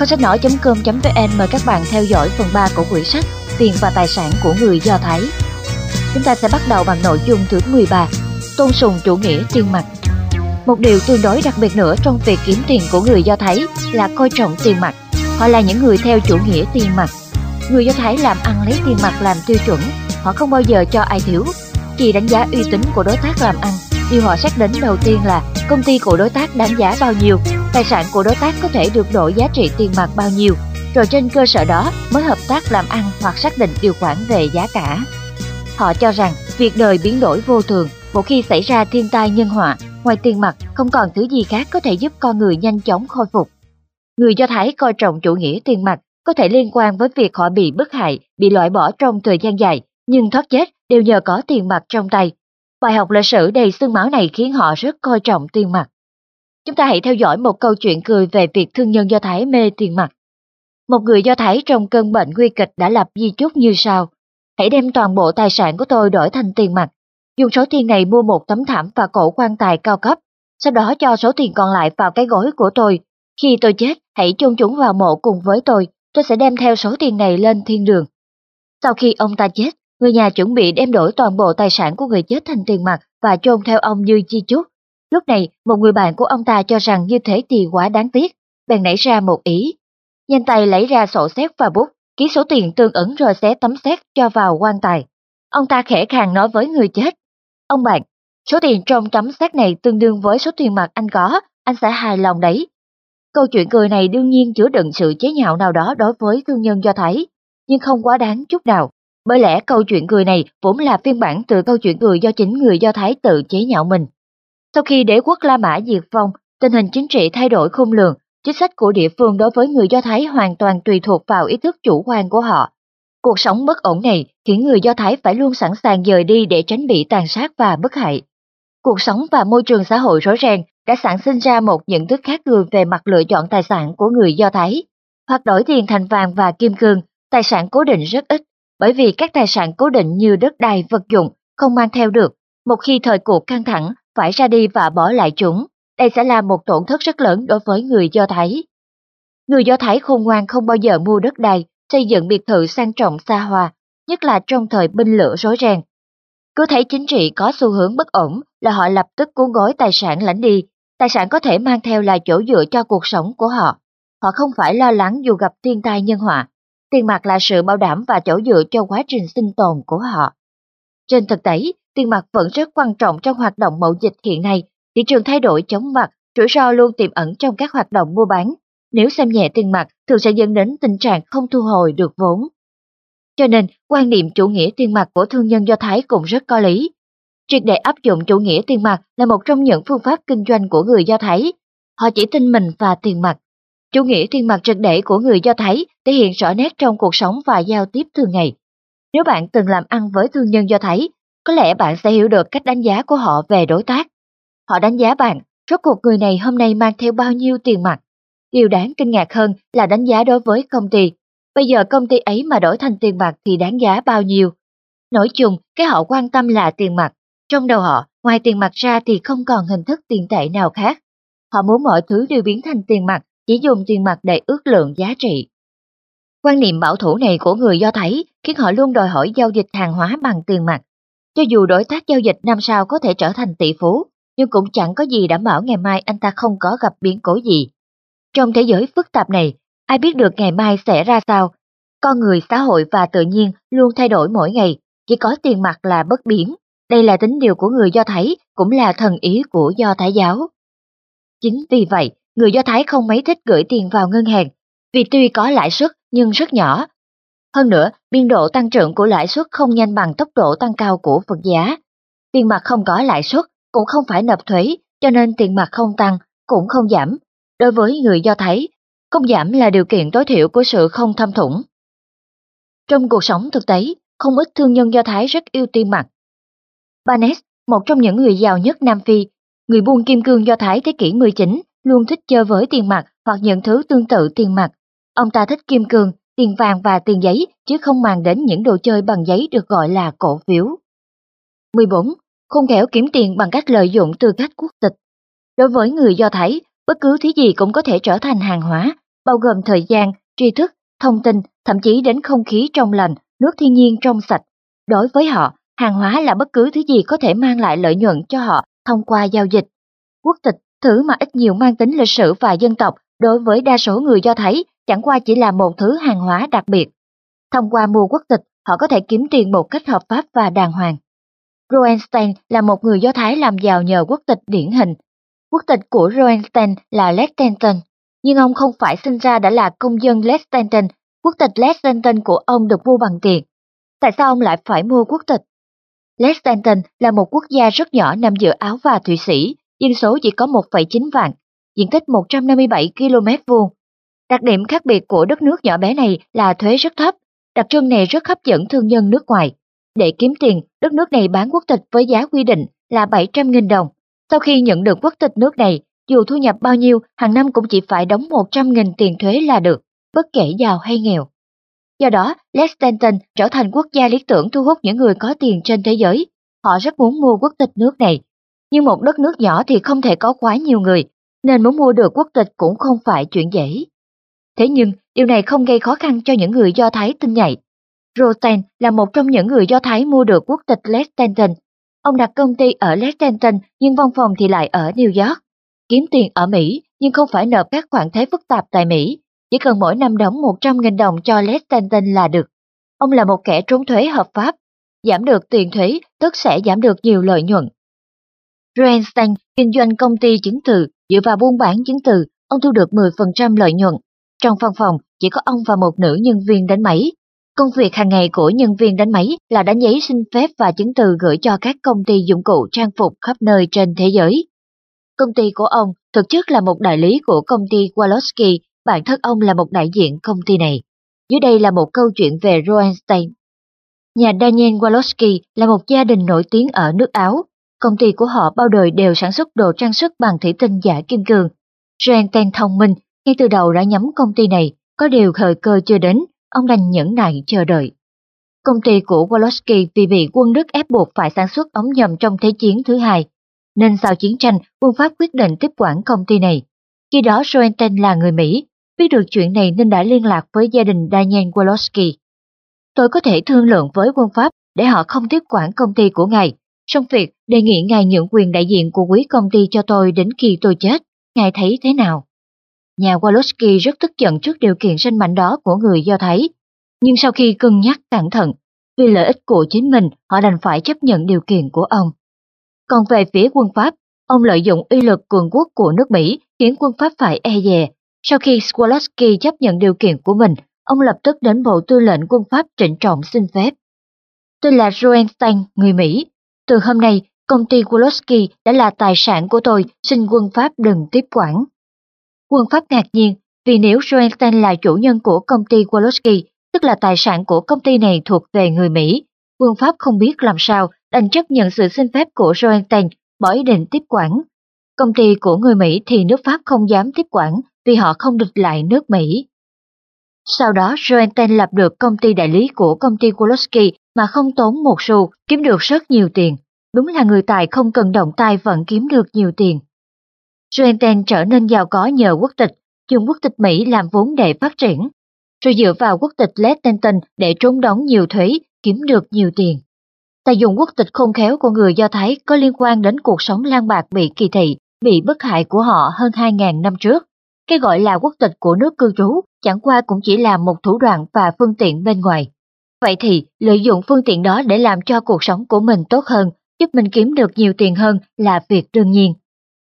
Kho sách nói.com.vn mời các bạn theo dõi phần 3 của quyển sách Tiền và tài sản của người Do Thái. Chúng ta sẽ bắt đầu bằng nội dung thứ 13, tôn sùng chủ nghĩa tiền mặt. Một điều tương đối đặc biệt nữa trong việc kiếm tiền của người Do Thái là coi trọng tiền mặt. Họ là những người theo chủ nghĩa tiền mặt. Người Do Thái làm ăn lấy tiền mặt làm tiêu chuẩn, họ không bao giờ cho ai thiếu. Chỉ đánh giá uy tín của đối tác làm ăn, điều họ xác đến đầu tiên là công ty của đối tác đáng giá bao nhiêu, tài sản của đối tác có thể được đổi giá trị tiền mặt bao nhiêu, rồi trên cơ sở đó mới hợp tác làm ăn hoặc xác định điều khoản về giá cả. Họ cho rằng việc đời biến đổi vô thường, một khi xảy ra thiên tai nhân họa, ngoài tiền mặt không còn thứ gì khác có thể giúp con người nhanh chóng khôi phục. Người Do Thái coi trọng chủ nghĩa tiền mặt có thể liên quan với việc họ bị bức hại, bị loại bỏ trong thời gian dài, nhưng thoát chết đều nhờ có tiền mặt trong tay. Bài học lịch sử đầy xương máu này khiến họ rất coi trọng tiền mặt. Chúng ta hãy theo dõi một câu chuyện cười về việc thương nhân Do Thái mê tiền mặt. Một người Do Thái trong cơn bệnh nguy kịch đã lập di chúc như sau. Hãy đem toàn bộ tài sản của tôi đổi thành tiền mặt. Dùng số tiền này mua một tấm thảm và cổ quan tài cao cấp. Sau đó cho số tiền còn lại vào cái gối của tôi. Khi tôi chết, hãy chôn chúng vào mộ cùng với tôi. Tôi sẽ đem theo số tiền này lên thiên đường. Sau khi ông ta chết, người nhà chuẩn bị đem đổi toàn bộ tài sản của người chết thành tiền mặt và chôn theo ông như chi chúc. Lúc này, một người bạn của ông ta cho rằng như thế thì quá đáng tiếc, bèn nảy ra một ý. Nhanh tay lấy ra sổ xét và bút, ký số tiền tương ứng rồi xé tấm xét cho vào quan tài. Ông ta khẽ khàng nói với người chết. Ông bạn, số tiền trong tấm xét này tương đương với số tiền mặt anh có, anh sẽ hài lòng đấy. Câu chuyện cười này đương nhiên chứa đựng sự chế nhạo nào đó đối với thương nhân do thấy, nhưng không quá đáng chút nào. Bởi lẽ câu chuyện cười này vốn là phiên bản từ câu chuyện cười do chính người Do Thái tự chế nhạo mình. Sau khi đế quốc La Mã diệt vong, tình hình chính trị thay đổi khôn lường, chính sách của địa phương đối với người Do Thái hoàn toàn tùy thuộc vào ý thức chủ quan của họ. Cuộc sống bất ổn này khiến người Do Thái phải luôn sẵn sàng dời đi để tránh bị tàn sát và bức hại. Cuộc sống và môi trường xã hội rối ren đã sản sinh ra một nhận thức khác người về mặt lựa chọn tài sản của người Do Thái. Hoặc đổi tiền thành vàng và kim cương, tài sản cố định rất ít, bởi vì các tài sản cố định như đất đai vật dụng không mang theo được. Một khi thời cuộc căng thẳng, phải ra đi và bỏ lại chúng, đây sẽ là một tổn thất rất lớn đối với người Do Thái. Người Do Thái khôn ngoan không bao giờ mua đất đai, xây dựng biệt thự sang trọng xa hoa, nhất là trong thời binh lửa rối ren. Cứ thấy chính trị có xu hướng bất ổn là họ lập tức cuốn gói tài sản lãnh đi, tài sản có thể mang theo là chỗ dựa cho cuộc sống của họ. Họ không phải lo lắng dù gặp thiên tai nhân họa, tiền mặt là sự bảo đảm và chỗ dựa cho quá trình sinh tồn của họ. Trên thực tế, tiền mặt vẫn rất quan trọng trong hoạt động mậu dịch hiện nay. Thị trường thay đổi chóng mặt, rủi ro luôn tiềm ẩn trong các hoạt động mua bán. Nếu xem nhẹ tiền mặt, thường sẽ dẫn đến tình trạng không thu hồi được vốn. Cho nên, quan niệm chủ nghĩa tiền mặt của thương nhân Do Thái cũng rất có lý. Triệt để áp dụng chủ nghĩa tiền mặt là một trong những phương pháp kinh doanh của người Do Thái. Họ chỉ tin mình và tiền mặt. Chủ nghĩa tiền mặt triệt để của người Do Thái thể hiện rõ nét trong cuộc sống và giao tiếp thường ngày. Nếu bạn từng làm ăn với thương nhân Do Thái, có lẽ bạn sẽ hiểu được cách đánh giá của họ về đối tác. Họ đánh giá bạn, rốt cuộc người này hôm nay mang theo bao nhiêu tiền mặt. Điều đáng kinh ngạc hơn là đánh giá đối với công ty. Bây giờ công ty ấy mà đổi thành tiền mặt thì đáng giá bao nhiêu. Nói chung, cái họ quan tâm là tiền mặt. Trong đầu họ, ngoài tiền mặt ra thì không còn hình thức tiền tệ nào khác. Họ muốn mọi thứ đều biến thành tiền mặt, chỉ dùng tiền mặt để ước lượng giá trị. Quan niệm bảo thủ này của người Do Thái khiến họ luôn đòi hỏi giao dịch hàng hóa bằng tiền mặt. Cho dù đối tác giao dịch năm sau có thể trở thành tỷ phú, nhưng cũng chẳng có gì đảm bảo ngày mai anh ta không có gặp biến cố gì. Trong thế giới phức tạp này, ai biết được ngày mai sẽ ra sao? Con người, xã hội và tự nhiên luôn thay đổi mỗi ngày, chỉ có tiền mặt là bất biến. Đây là tính điều của người Do Thái, cũng là thần ý của Do Thái giáo. Chính vì vậy, người Do Thái không mấy thích gửi tiền vào ngân hàng, vì tuy có lãi suất nhưng rất nhỏ. Hơn nữa, biên độ tăng trưởng của lãi suất không nhanh bằng tốc độ tăng cao của vật giá. Tiền mặt không có lãi suất, cũng không phải nộp thuế, cho nên tiền mặt không tăng, cũng không giảm. Đối với người Do Thái, không giảm là điều kiện tối thiểu của sự không thâm thủng. Trong cuộc sống thực tế, không ít thương nhân Do Thái rất yêu tiền mặt. Barnes, một trong những người giàu nhất Nam Phi, người buôn kim cương Do Thái thế kỷ 19, luôn thích chơi với tiền mặt hoặc những thứ tương tự tiền mặt. Ông ta thích kim cương, tiền vàng và tiền giấy chứ không màng đến những đồ chơi bằng giấy được gọi là cổ phiếu. 14. Khôn khéo kiếm tiền bằng cách lợi dụng tư cách quốc tịch. Đối với người Do Thái, bất cứ thứ gì cũng có thể trở thành hàng hóa, bao gồm thời gian, tri thức, thông tin, thậm chí đến không khí trong lành, nước thiên nhiên trong sạch. Đối với họ, hàng hóa là bất cứ thứ gì có thể mang lại lợi nhuận cho họ thông qua giao dịch. Quốc tịch, thứ mà ít nhiều mang tính lịch sử và dân tộc, đối với đa số người Do Thái chẳng qua chỉ là một thứ hàng hóa đặc biệt. Thông qua mua quốc tịch, họ có thể kiếm tiền một cách hợp pháp và đàng hoàng. Roenstein là một người Do Thái làm giàu nhờ quốc tịch điển hình. Quốc tịch của Roenstein là Liechtenstein, nhưng ông không phải sinh ra đã là công dân Liechtenstein. Quốc tịch Liechtenstein của ông được mua bằng tiền. Tại sao ông lại phải mua quốc tịch? Liechtenstein là một quốc gia rất nhỏ nằm giữa Áo và Thụy Sĩ, dân số chỉ có 1,9 vạn, diện tích 157 km vuông. Đặc điểm khác biệt của đất nước nhỏ bé này là thuế rất thấp, đặc trưng này rất hấp dẫn thương nhân nước ngoài. Để kiếm tiền, đất nước này bán quốc tịch với giá quy định là 700.000 đồng. Sau khi nhận được quốc tịch nước này, dù thu nhập bao nhiêu, hàng năm cũng chỉ phải đóng 100.000 tiền thuế là được, bất kể giàu hay nghèo. Do đó, Liechtenstein trở thành quốc gia lý tưởng thu hút những người có tiền trên thế giới. Họ rất muốn mua quốc tịch nước này. Nhưng một đất nước nhỏ thì không thể có quá nhiều người, nên muốn mua được quốc tịch cũng không phải chuyện dễ. Thế nhưng, điều này không gây khó khăn cho những người Do Thái tinh nhạy. Rosen là một trong những người Do Thái mua được quốc tịch Liechtenstein. Ông đặt công ty ở Liechtenstein nhưng văn phòng thì lại ở New York. Kiếm tiền ở Mỹ nhưng không phải nộp các khoản thuế phức tạp tại Mỹ, chỉ cần mỗi năm đóng 100.000 đồng cho Liechtenstein là được. Ông là một kẻ trốn thuế hợp pháp, giảm được tiền thuế tức sẽ giảm được nhiều lợi nhuận. Roenstein kinh doanh công ty chứng từ, dựa vào buôn bán chứng từ, ông thu được 10% lợi nhuận. Trong văn phòng, chỉ có ông và một nữ nhân viên đánh máy. Công việc hàng ngày của nhân viên đánh máy là đánh giấy xin phép và chứng từ gửi cho các công ty dụng cụ trang phục khắp nơi trên thế giới. Công ty của ông thực chất là một đại lý của công ty Walowski, bản thân ông là một đại diện công ty này. Dưới đây là một câu chuyện về Roenstein. Nhà Daniel Walowski là một gia đình nổi tiếng ở nước Áo. Công ty của họ bao đời đều sản xuất đồ trang sức bằng thủy tinh giả kim cương. Roenstein thông minh, ngay từ đầu đã nhắm công ty này, có điều thời cơ chưa đến, ông đành nhẫn nại chờ đợi. Công ty của Wolowski vì bị quân Đức ép buộc phải sản xuất ống nhòm trong Thế chiến thứ hai, nên sau chiến tranh, quân Pháp quyết định tiếp quản công ty này. Khi đó Roentgen là người Mỹ, biết được chuyện này nên đã liên lạc với gia đình Daniel Wolowski. Tôi có thể thương lượng với quân Pháp để họ không tiếp quản công ty của ngài, trong việc đề nghị ngài nhượng quyền đại diện của quý công ty cho tôi đến khi tôi chết, ngài thấy thế nào? Nhà Walowski rất tức giận trước điều kiện sinh mạnh đó của người Do Thái, nhưng sau khi cân nhắc cẩn thận, vì lợi ích của chính mình, họ đành phải chấp nhận điều kiện của ông. Còn về phía quân Pháp, ông lợi dụng uy lực cường quốc của nước Mỹ khiến quân Pháp phải e dè. Sau khi Swalowski chấp nhận điều kiện của mình, ông lập tức đến bộ tư lệnh quân Pháp trịnh trọng xin phép. Tôi là Roenstein, người Mỹ. Từ hôm nay, công ty Wolowski đã là tài sản của tôi, xin quân Pháp đừng tiếp quản. Quân Pháp ngạc nhiên, vì nếu Joenstein là chủ nhân của công ty Wolowski, tức là tài sản của công ty này thuộc về người Mỹ, quân Pháp không biết làm sao đành chấp nhận sự xin phép của Joenstein bỏ ý định tiếp quản. Công ty của người Mỹ thì nước Pháp không dám tiếp quản vì họ không địch lại nước Mỹ. Sau đó Joenstein lập được công ty đại lý của công ty Wolowski mà không tốn một xu, kiếm được rất nhiều tiền. Đúng là người tài không cần động tay vẫn kiếm được nhiều tiền. Roentgen trở nên giàu có nhờ quốc tịch, dùng quốc tịch Mỹ làm vốn để phát triển, rồi dựa vào quốc tịch Liechtenstein để trốn đóng nhiều thuế, kiếm được nhiều tiền. Tài dùng quốc tịch khôn khéo của người Do Thái có liên quan đến cuộc sống lang bạc bị kỳ thị, bị bức hại của họ hơn 2.000 năm trước. Cái gọi là quốc tịch của nước cư trú chẳng qua cũng chỉ là một thủ đoạn và phương tiện bên ngoài. Vậy thì, lợi dụng phương tiện đó để làm cho cuộc sống của mình tốt hơn, giúp mình kiếm được nhiều tiền hơn là việc đương nhiên.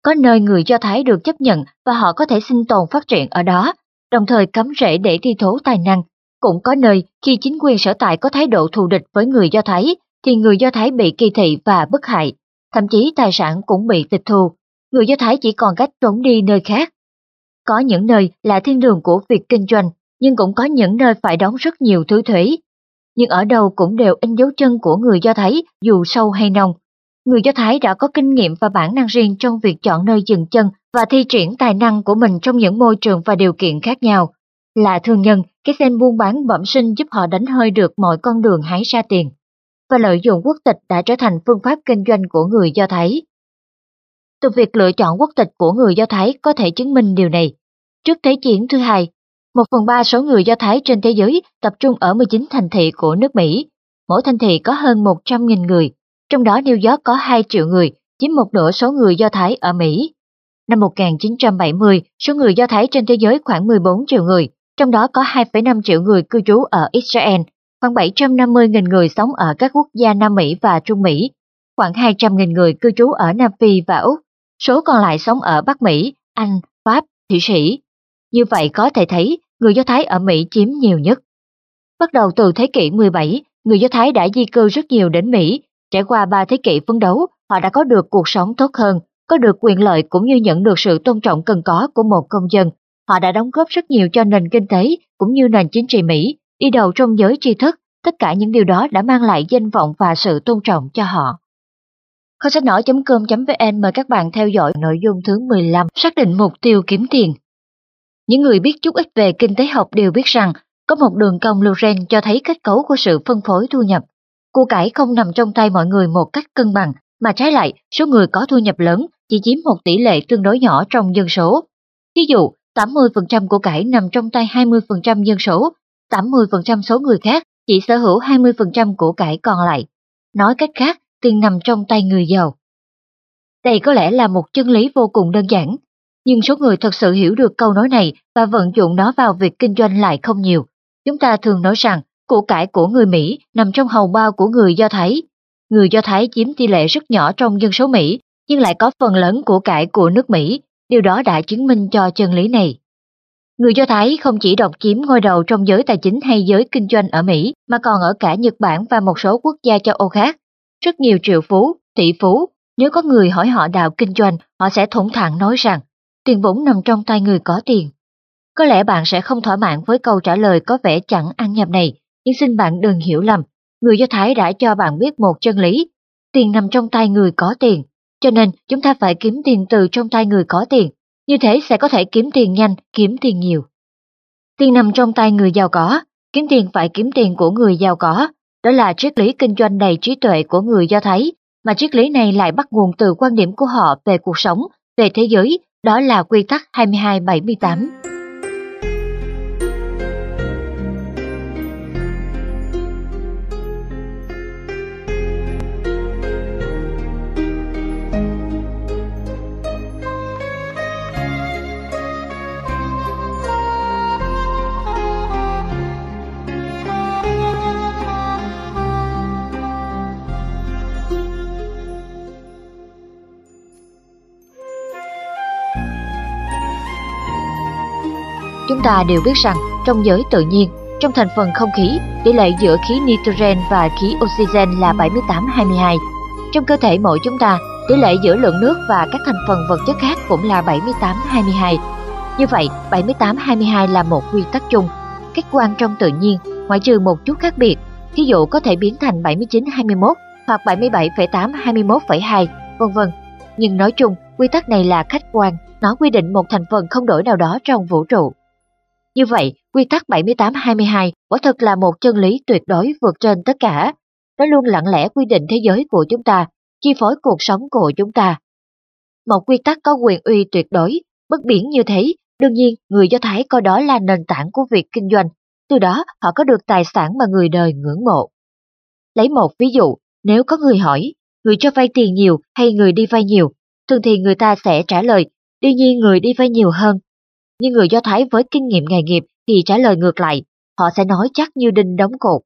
Có nơi người Do Thái được chấp nhận và họ có thể sinh tồn phát triển ở đó, đồng thời cấm rễ để thi thố tài năng. Cũng có nơi khi chính quyền sở tại có thái độ thù địch với người Do Thái thì người Do Thái bị kỳ thị và bức hại, thậm chí tài sản cũng bị tịch thu. Người Do Thái chỉ còn cách trốn đi nơi khác. Có những nơi là thiên đường của việc kinh doanh, nhưng cũng có những nơi phải đóng rất nhiều thứ thuế. Nhưng ở đâu cũng đều in dấu chân của người Do Thái dù sâu hay nông. Người Do Thái đã có kinh nghiệm và bản năng riêng trong việc chọn nơi dừng chân và thi triển tài năng của mình trong những môi trường và điều kiện khác nhau. Là thương nhân, cái sen buôn bán bẩm sinh giúp họ đánh hơi được mọi con đường hái ra tiền và lợi dụng quốc tịch đã trở thành phương pháp kinh doanh của người Do Thái. Từ việc lựa chọn quốc tịch của người Do Thái có thể chứng minh điều này. Trước Thế chiến thứ hai, Một phần ba số người Do Thái trên thế giới tập trung ở 19 thành thị của nước Mỹ. Mỗi thành thị có hơn 100.000 người, trong đó New York có 2 triệu người, chiếm một nửa số người Do Thái ở Mỹ. Năm 1970, số người Do Thái trên thế giới khoảng 14 triệu người, trong đó có 2,5 triệu người cư trú ở Israel, khoảng 750.000 người sống ở các quốc gia Nam Mỹ và Trung Mỹ, khoảng 200.000 người cư trú ở Nam Phi và Úc, số còn lại sống ở Bắc Mỹ, Anh, Pháp, Thụy Sĩ. Như vậy có thể thấy người Do Thái ở Mỹ chiếm nhiều nhất. Bắt đầu từ thế kỷ 17, người Do Thái đã di cư rất nhiều đến Mỹ. Trải qua ba thế kỷ phấn đấu, họ đã có được cuộc sống tốt hơn, có được quyền lợi cũng như nhận được sự tôn trọng cần có của một công dân. Họ đã đóng góp rất nhiều cho nền kinh tế cũng như nền chính trị Mỹ, đi đầu trong giới tri thức. Tất cả những điều đó đã mang lại danh vọng và sự tôn trọng cho họ. Kho sách nói.com.vn mời các bạn theo dõi nội dung thứ 15, xác định mục tiêu kiếm tiền. Những người biết chút ít về kinh tế học đều biết rằng có một đường cong Loren cho thấy kết cấu của sự phân phối thu nhập. Của cải không nằm trong tay mọi người một cách cân bằng, mà trái lại, số người có thu nhập lớn chỉ chiếm một tỷ lệ tương đối nhỏ trong dân số. Ví dụ, 80% của cải nằm trong tay 20% dân số, 80% số người khác chỉ sở hữu 20% của cải còn lại. Nói cách khác, tiền nằm trong tay người giàu. Đây có lẽ là một chân lý vô cùng đơn giản, nhưng số người thật sự hiểu được câu nói này và vận dụng nó vào việc kinh doanh lại không nhiều. Chúng ta thường nói rằng của cải của người Mỹ nằm trong hầu bao của người Do Thái. Người Do Thái chiếm tỷ lệ rất nhỏ trong dân số Mỹ, nhưng lại có phần lớn của cải của nước Mỹ. Điều đó đã chứng minh cho chân lý này. Người Do Thái không chỉ độc chiếm ngôi đầu trong giới tài chính hay giới kinh doanh ở Mỹ, mà còn ở cả Nhật Bản và một số quốc gia châu Âu khác. Rất nhiều triệu phú, tỷ phú, nếu có người hỏi họ đạo kinh doanh, họ sẽ thủng thẳng nói rằng tiền vốn nằm trong tay người có tiền. Có lẽ bạn sẽ không thỏa mãn với câu trả lời có vẻ chẳng ăn nhập này, nhưng xin bạn đừng hiểu lầm. Người Do Thái đã cho bạn biết một chân lý. Tiền nằm trong tay người có tiền, cho nên chúng ta phải kiếm tiền từ trong tay người có tiền. Như thế sẽ có thể kiếm tiền nhanh, kiếm tiền nhiều. Tiền nằm trong tay người giàu có, kiếm tiền phải kiếm tiền của người giàu có. Đó là triết lý kinh doanh đầy trí tuệ của người Do Thái, mà triết lý này lại bắt nguồn từ quan điểm của họ về cuộc sống, về thế giới đó là quy tắc 2278. Chúng ta đều biết rằng trong giới tự nhiên, trong thành phần không khí, tỷ lệ giữa khí nitrogen và khí oxygen là 78-22. Trong cơ thể mỗi chúng ta, tỷ lệ giữa lượng nước và các thành phần vật chất khác cũng là 78-22. Như vậy, 78-22 là một quy tắc chung. Các quan trong tự nhiên, ngoại trừ một chút khác biệt, ví dụ có thể biến thành 79-21 hoặc 77,8-21,2, vân vân. Nhưng nói chung, quy tắc này là khách quan, nó quy định một thành phần không đổi nào đó trong vũ trụ. Như vậy, quy tắc 78-22 quả thật là một chân lý tuyệt đối vượt trên tất cả. Nó luôn lặng lẽ quy định thế giới của chúng ta, chi phối cuộc sống của chúng ta. Một quy tắc có quyền uy tuyệt đối, bất biến như thế, đương nhiên người Do Thái coi đó là nền tảng của việc kinh doanh, từ đó họ có được tài sản mà người đời ngưỡng mộ. Lấy một ví dụ, nếu có người hỏi, người cho vay tiền nhiều hay người đi vay nhiều, thường thì người ta sẽ trả lời, đương nhiên người đi vay nhiều hơn, nhưng người Do Thái với kinh nghiệm nghề nghiệp thì trả lời ngược lại, họ sẽ nói chắc như đinh đóng cột.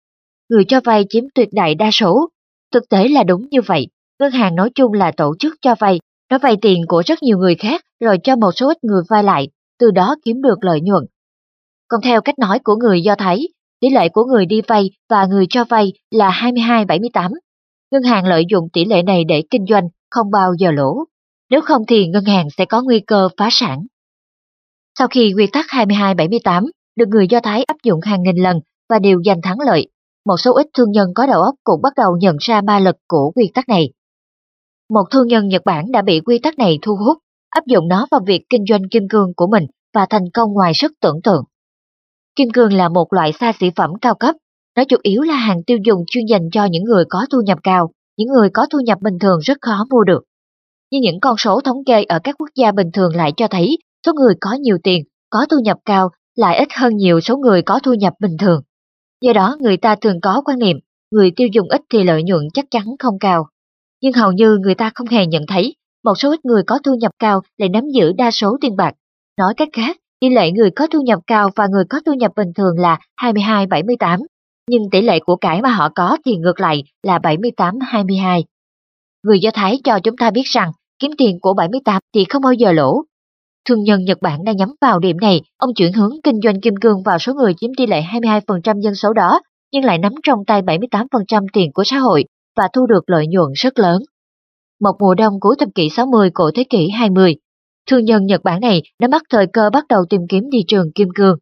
Người cho vay chiếm tuyệt đại đa số. Thực tế là đúng như vậy, ngân hàng nói chung là tổ chức cho vay, nó vay tiền của rất nhiều người khác rồi cho một số ít người vay lại, từ đó kiếm được lợi nhuận. Còn theo cách nói của người Do Thái, tỷ lệ của người đi vay và người cho vay là 22-78. Ngân hàng lợi dụng tỷ lệ này để kinh doanh, không bao giờ lỗ. Nếu không thì ngân hàng sẽ có nguy cơ phá sản. Sau khi quy tắc 2278 được người Do Thái áp dụng hàng nghìn lần và đều giành thắng lợi, một số ít thương nhân có đầu óc cũng bắt đầu nhận ra ba lực của quy tắc này. Một thương nhân Nhật Bản đã bị quy tắc này thu hút, áp dụng nó vào việc kinh doanh kim cương của mình và thành công ngoài sức tưởng tượng. Kim cương là một loại xa xỉ phẩm cao cấp, nó chủ yếu là hàng tiêu dùng chuyên dành cho những người có thu nhập cao, những người có thu nhập bình thường rất khó mua được. Nhưng những con số thống kê ở các quốc gia bình thường lại cho thấy Số người có nhiều tiền, có thu nhập cao lại ít hơn nhiều số người có thu nhập bình thường. Do đó người ta thường có quan niệm người tiêu dùng ít thì lợi nhuận chắc chắn không cao. Nhưng hầu như người ta không hề nhận thấy một số ít người có thu nhập cao lại nắm giữ đa số tiền bạc. Nói cách khác, tỷ lệ người có thu nhập cao và người có thu nhập bình thường là 22-78, nhưng tỷ lệ của cải mà họ có thì ngược lại là 78-22. Người Do Thái cho chúng ta biết rằng kiếm tiền của 78 thì không bao giờ lỗ. Thương nhân Nhật Bản đang nhắm vào điểm này, ông chuyển hướng kinh doanh kim cương vào số người chiếm tỷ lệ 22% dân số đó, nhưng lại nắm trong tay 78% tiền của xã hội và thu được lợi nhuận rất lớn. Một mùa đông cuối thập kỷ 60 của thế kỷ 20, thương nhân Nhật Bản này đã bắt thời cơ bắt đầu tìm kiếm thị trường kim cương.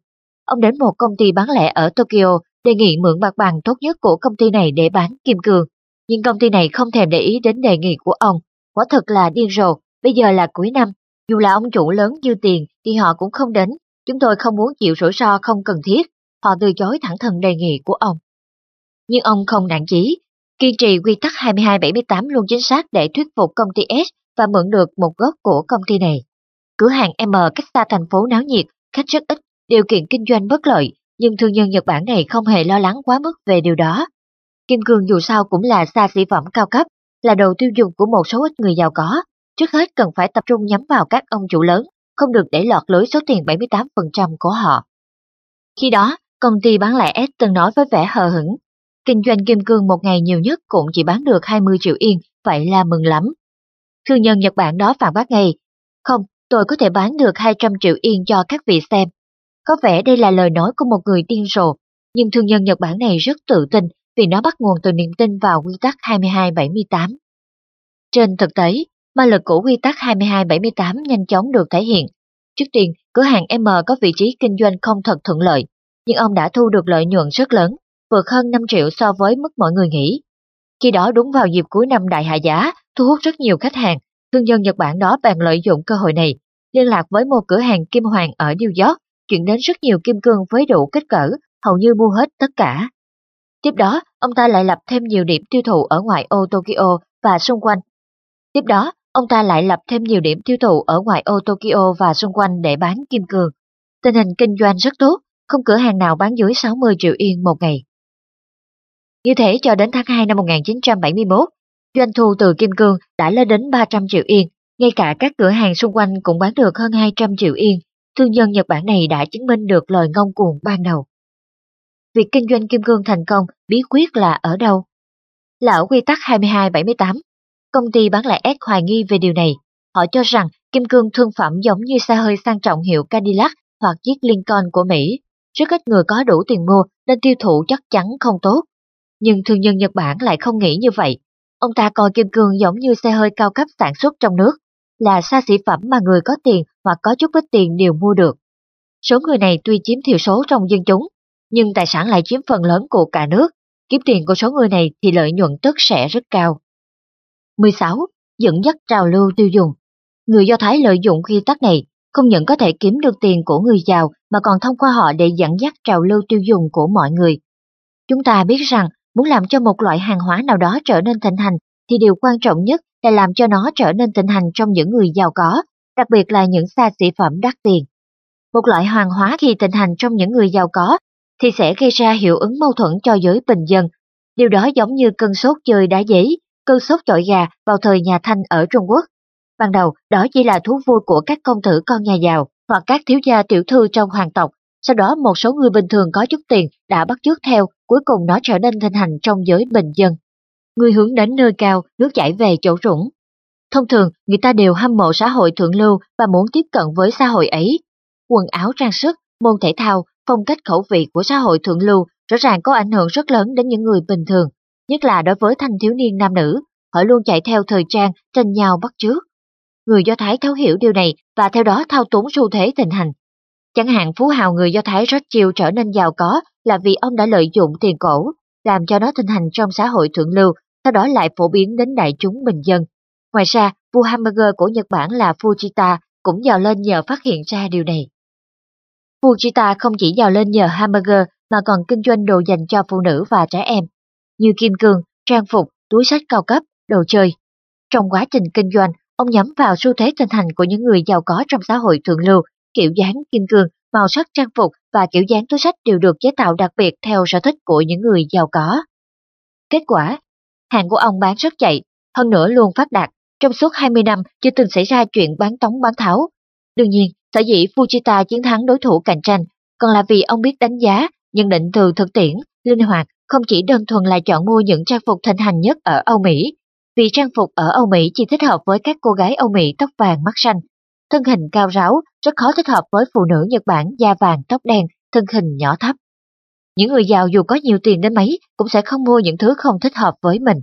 Ông đến một công ty bán lẻ ở Tokyo đề nghị mượn mặt bằng tốt nhất của công ty này để bán kim cương. Nhưng công ty này không thèm để ý đến đề nghị của ông. Quả thật là điên rồ, bây giờ là cuối năm, dù là ông chủ lớn dư tiền thì họ cũng không đến. Chúng tôi không muốn chịu rủi ro không cần thiết. Họ từ chối thẳng thừng đề nghị của ông. Nhưng ông không nản chí, kiên trì quy tắc 2278 luôn chính xác để thuyết phục công ty S và mượn được một gốc của công ty này. Cửa hàng M cách xa thành phố náo nhiệt, khách rất ít, điều kiện kinh doanh bất lợi, nhưng thương nhân Nhật Bản này không hề lo lắng quá mức về điều đó. Kim cương dù sao cũng là xa xỉ phẩm cao cấp, là đồ tiêu dùng của một số ít người giàu có. Trước hết cần phải tập trung nhắm vào các ông chủ lớn, không được để lọt lưới số tiền 78% của họ. Khi đó, công ty bán lẻ S từng nói với vẻ hờ hững, kinh doanh kim cương một ngày nhiều nhất cũng chỉ bán được 20 triệu yên, vậy là mừng lắm. Thương nhân Nhật Bản đó phản bác ngay, không, tôi có thể bán được 200 triệu yên cho các vị xem. Có vẻ đây là lời nói của một người điên rồ, nhưng thương nhân Nhật Bản này rất tự tin vì nó bắt nguồn từ niềm tin vào quy tắc 2278. Trên thực tế, ma lực của quy tắc 2278 nhanh chóng được thể hiện. Trước tiên, cửa hàng M có vị trí kinh doanh không thật thuận lợi, nhưng ông đã thu được lợi nhuận rất lớn, vượt hơn 5 triệu so với mức mọi người nghĩ. Khi đó đúng vào dịp cuối năm đại hạ giá, thu hút rất nhiều khách hàng, thương dân Nhật Bản đó bèn lợi dụng cơ hội này, liên lạc với một cửa hàng kim hoàng ở New York, chuyển đến rất nhiều kim cương với đủ kích cỡ, hầu như mua hết tất cả. Tiếp đó, ông ta lại lập thêm nhiều điểm tiêu thụ ở ngoại ô Tokyo và xung quanh. Tiếp đó, ông ta lại lập thêm nhiều điểm tiêu thụ ở ngoại ô Tokyo và xung quanh để bán kim cương. Tình hình kinh doanh rất tốt, không cửa hàng nào bán dưới 60 triệu yên một ngày. Như thế cho đến tháng 2 năm 1971, doanh thu từ kim cương đã lên đến 300 triệu yên, ngay cả các cửa hàng xung quanh cũng bán được hơn 200 triệu yên. Thương nhân Nhật Bản này đã chứng minh được lời ngông cuồng ban đầu. Việc kinh doanh kim cương thành công bí quyết là ở đâu? Là ở quy tắc 2278. Công ty bán lẻ S hoài nghi về điều này. Họ cho rằng kim cương thương phẩm giống như xe hơi sang trọng hiệu Cadillac hoặc chiếc Lincoln của Mỹ. Rất ít người có đủ tiền mua nên tiêu thụ chắc chắn không tốt. Nhưng thương nhân Nhật Bản lại không nghĩ như vậy. Ông ta coi kim cương giống như xe hơi cao cấp sản xuất trong nước, là xa xỉ phẩm mà người có tiền hoặc có chút ít tiền đều mua được. Số người này tuy chiếm thiểu số trong dân chúng, nhưng tài sản lại chiếm phần lớn của cả nước. Kiếm tiền của số người này thì lợi nhuận tức sẽ rất cao. 16. Dẫn dắt trào lưu tiêu dùng Người Do Thái lợi dụng khi tắc này, không những có thể kiếm được tiền của người giàu mà còn thông qua họ để dẫn dắt trào lưu tiêu dùng của mọi người. Chúng ta biết rằng Muốn làm cho một loại hàng hóa nào đó trở nên thịnh hành thì điều quan trọng nhất là làm cho nó trở nên thịnh hành trong những người giàu có, đặc biệt là những xa xỉ phẩm đắt tiền. Một loại hàng hóa khi thịnh hành trong những người giàu có thì sẽ gây ra hiệu ứng mâu thuẫn cho giới bình dân. Điều đó giống như cơn sốt chơi đá giấy, cơn sốt chọi gà vào thời nhà Thanh ở Trung Quốc. Ban đầu, đó chỉ là thú vui của các công tử con nhà giàu hoặc các thiếu gia tiểu thư trong hoàng tộc sau đó một số người bình thường có chút tiền đã bắt chước theo, cuối cùng nó trở nên thành hành trong giới bình dân. Người hướng đến nơi cao, nước chảy về chỗ rủng. Thông thường, người ta đều hâm mộ xã hội thượng lưu và muốn tiếp cận với xã hội ấy. Quần áo trang sức, môn thể thao, phong cách khẩu vị của xã hội thượng lưu rõ ràng có ảnh hưởng rất lớn đến những người bình thường, nhất là đối với thanh thiếu niên nam nữ, họ luôn chạy theo thời trang, tranh nhau bắt chước. Người Do Thái thấu hiểu điều này và theo đó thao túng xu thế tình hành, Chẳng hạn phú hào người Do Thái Rothschild trở nên giàu có là vì ông đã lợi dụng tiền cổ, làm cho nó thịnh hành trong xã hội thượng lưu, sau đó lại phổ biến đến đại chúng bình dân. Ngoài ra, vua hamburger của Nhật Bản là Fujita cũng giàu lên nhờ phát hiện ra điều này. Fujita không chỉ giàu lên nhờ hamburger mà còn kinh doanh đồ dành cho phụ nữ và trẻ em, như kim cương, trang phục, túi sách cao cấp, đồ chơi. Trong quá trình kinh doanh, ông nhắm vào xu thế thịnh hành của những người giàu có trong xã hội thượng lưu kiểu dáng kim cương màu sắc trang phục và kiểu dáng túi sách đều được chế tạo đặc biệt theo sở thích của những người giàu có. Kết quả, hàng của ông bán rất chạy, hơn nữa luôn phát đạt. Trong suốt 20 năm chưa từng xảy ra chuyện bán tống bán tháo. Đương nhiên, sở dĩ Fujita chiến thắng đối thủ cạnh tranh còn là vì ông biết đánh giá, nhận định từ thực tiễn, linh hoạt, không chỉ đơn thuần là chọn mua những trang phục thịnh hành nhất ở Âu Mỹ. Vì trang phục ở Âu Mỹ chỉ thích hợp với các cô gái Âu Mỹ tóc vàng mắt xanh, thân hình cao ráo, rất khó thích hợp với phụ nữ Nhật Bản da vàng tóc đen, thân hình nhỏ thấp. Những người giàu dù có nhiều tiền đến mấy cũng sẽ không mua những thứ không thích hợp với mình.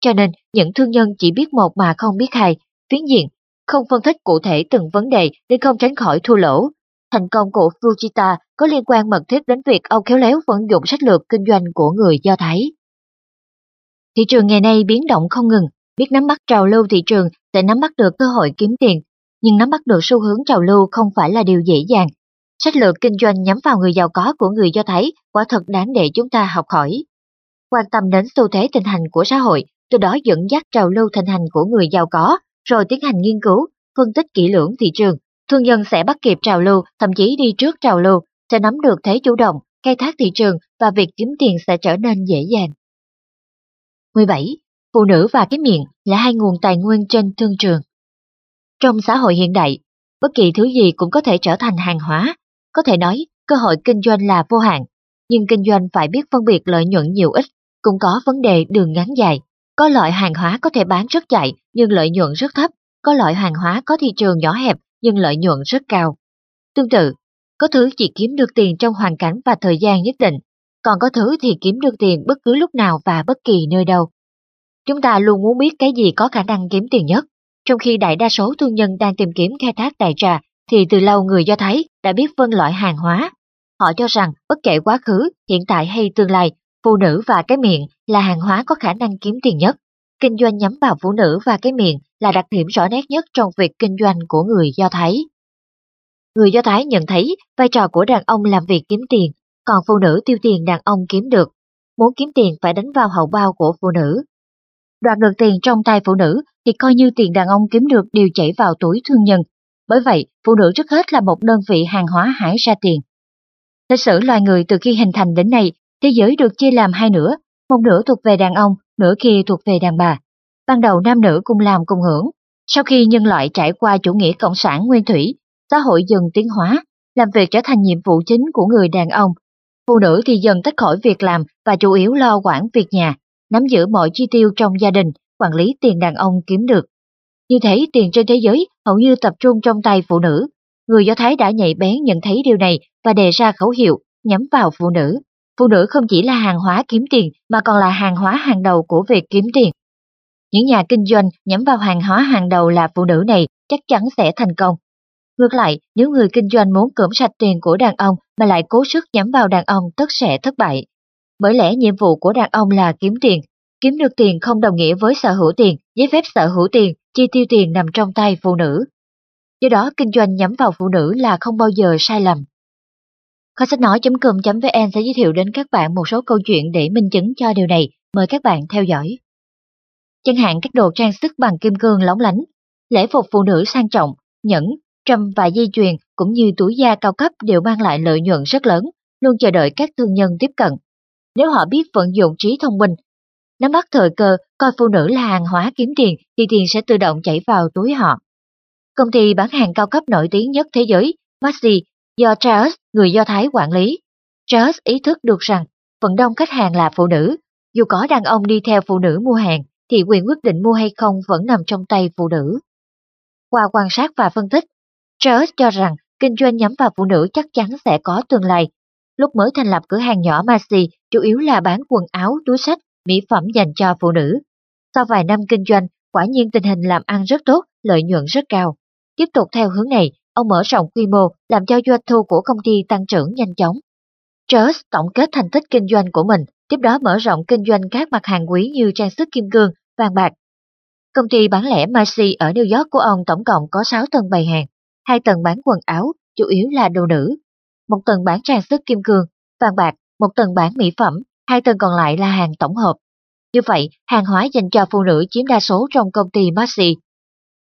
Cho nên, những thương nhân chỉ biết một mà không biết hai, phiến diện, không phân tích cụ thể từng vấn đề nên không tránh khỏi thua lỗ. Thành công của Fujita có liên quan mật thiết đến việc ông khéo léo vận dụng sách lược kinh doanh của người Do Thái. Thị trường ngày nay biến động không ngừng, biết nắm bắt trào lưu thị trường sẽ nắm bắt được cơ hội kiếm tiền, nhưng nắm bắt được xu hướng trào lưu không phải là điều dễ dàng. Sách lược kinh doanh nhắm vào người giàu có của người Do Thái quả thật đáng để chúng ta học hỏi. Quan tâm đến xu thế tình hành của xã hội, từ đó dẫn dắt trào lưu thịnh hành của người giàu có, rồi tiến hành nghiên cứu, phân tích kỹ lưỡng thị trường. Thương nhân sẽ bắt kịp trào lưu, thậm chí đi trước trào lưu, sẽ nắm được thế chủ động, khai thác thị trường và việc kiếm tiền sẽ trở nên dễ dàng. 17. Phụ nữ và cái miệng là hai nguồn tài nguyên trên thương trường. Trong xã hội hiện đại, bất kỳ thứ gì cũng có thể trở thành hàng hóa. Có thể nói, cơ hội kinh doanh là vô hạn, nhưng kinh doanh phải biết phân biệt lợi nhuận nhiều ít, cũng có vấn đề đường ngắn dài. Có loại hàng hóa có thể bán rất chạy nhưng lợi nhuận rất thấp, có loại hàng hóa có thị trường nhỏ hẹp nhưng lợi nhuận rất cao. Tương tự, có thứ chỉ kiếm được tiền trong hoàn cảnh và thời gian nhất định, còn có thứ thì kiếm được tiền bất cứ lúc nào và bất kỳ nơi đâu. Chúng ta luôn muốn biết cái gì có khả năng kiếm tiền nhất, trong khi đại đa số thương nhân đang tìm kiếm khai thác đại trà, thì từ lâu người Do Thái đã biết phân loại hàng hóa. Họ cho rằng bất kể quá khứ, hiện tại hay tương lai, phụ nữ và cái miệng là hàng hóa có khả năng kiếm tiền nhất. Kinh doanh nhắm vào phụ nữ và cái miệng là đặc điểm rõ nét nhất trong việc kinh doanh của người Do Thái. Người Do Thái nhận thấy vai trò của đàn ông làm việc kiếm tiền, còn phụ nữ tiêu tiền đàn ông kiếm được. Muốn kiếm tiền phải đánh vào hậu bao của phụ nữ. Đoạt được tiền trong tay phụ nữ thì coi như tiền đàn ông kiếm được đều chảy vào túi thương nhân. Bởi vậy, phụ nữ trước hết là một đơn vị hàng hóa hải ra tiền. Lịch sử loài người từ khi hình thành đến nay, thế giới được chia làm hai nửa, một nửa thuộc về đàn ông, nửa kia thuộc về đàn bà. Ban đầu nam nữ cùng làm cùng hưởng. Sau khi nhân loại trải qua chủ nghĩa cộng sản nguyên thủy, xã hội dần tiến hóa, làm việc trở thành nhiệm vụ chính của người đàn ông. Phụ nữ thì dần tách khỏi việc làm và chủ yếu lo quản việc nhà, nắm giữ mọi chi tiêu trong gia đình, quản lý tiền đàn ông kiếm được. Như thế tiền trên thế giới hầu như tập trung trong tay phụ nữ. Người Do Thái đã nhạy bén nhận thấy điều này và đề ra khẩu hiệu nhắm vào phụ nữ. Phụ nữ không chỉ là hàng hóa kiếm tiền mà còn là hàng hóa hàng đầu của việc kiếm tiền. Những nhà kinh doanh nhắm vào hàng hóa hàng đầu là phụ nữ này chắc chắn sẽ thành công. Ngược lại, nếu người kinh doanh muốn cưỡng sạch tiền của đàn ông mà lại cố sức nhắm vào đàn ông tất sẽ thất bại. Bởi lẽ nhiệm vụ của đàn ông là kiếm tiền. Kiếm được tiền không đồng nghĩa với sở hữu tiền, giấy phép sở hữu tiền, chi tiêu tiền nằm trong tay phụ nữ. Do đó, kinh doanh nhắm vào phụ nữ là không bao giờ sai lầm. Kho sách nói.com.vn sẽ giới thiệu đến các bạn một số câu chuyện để minh chứng cho điều này. Mời các bạn theo dõi. Chẳng hạn các đồ trang sức bằng kim cương lóng lánh, lễ phục phụ nữ sang trọng, nhẫn, trâm và dây chuyền cũng như túi da cao cấp đều mang lại lợi nhuận rất lớn, luôn chờ đợi các thương nhân tiếp cận. Nếu họ biết vận dụng trí thông minh, nắm bắt thời cơ, coi phụ nữ là hàng hóa kiếm tiền thì tiền sẽ tự động chảy vào túi họ. Công ty bán hàng cao cấp nổi tiếng nhất thế giới, Maxi, do Charles, người Do Thái quản lý. Charles ý thức được rằng phần đông khách hàng là phụ nữ, dù có đàn ông đi theo phụ nữ mua hàng thì quyền quyết định mua hay không vẫn nằm trong tay phụ nữ. Qua quan sát và phân tích, Charles cho rằng kinh doanh nhắm vào phụ nữ chắc chắn sẽ có tương lai. Lúc mới thành lập cửa hàng nhỏ Macy chủ yếu là bán quần áo, túi sách, mỹ phẩm dành cho phụ nữ. Sau vài năm kinh doanh, quả nhiên tình hình làm ăn rất tốt, lợi nhuận rất cao. Tiếp tục theo hướng này, ông mở rộng quy mô, làm cho doanh thu của công ty tăng trưởng nhanh chóng. Charles tổng kết thành tích kinh doanh của mình, tiếp đó mở rộng kinh doanh các mặt hàng quý như trang sức kim cương, vàng bạc. Công ty bán lẻ Macy ở New York của ông tổng cộng có 6 tầng bày hàng, hai tầng bán quần áo, chủ yếu là đồ nữ, một tầng bán trang sức kim cương, vàng bạc, một tầng bán mỹ phẩm, hai tầng còn lại là hàng tổng hợp. Như vậy, hàng hóa dành cho phụ nữ chiếm đa số trong công ty Maxi.